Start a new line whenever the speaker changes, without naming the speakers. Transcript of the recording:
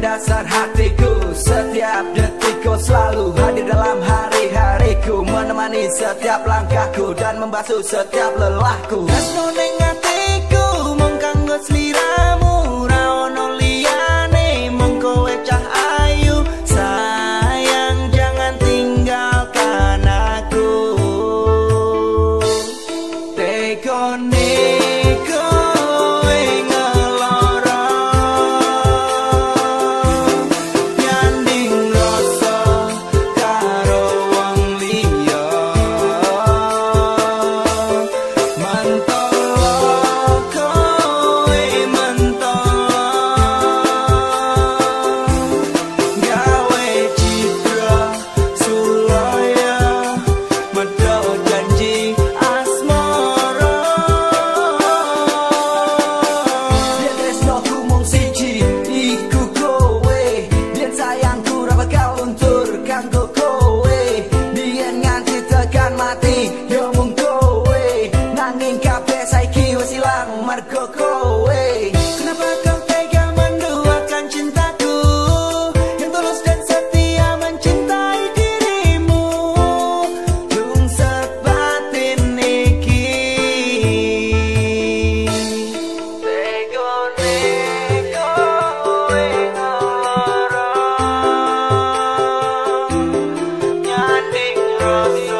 dasar hatiku Setiap detik kau selalu hadir dalam hari-hariku. Menemani setiap langkahku dan membasuh setiap lelahku. Kasno kuntur kanggo cross.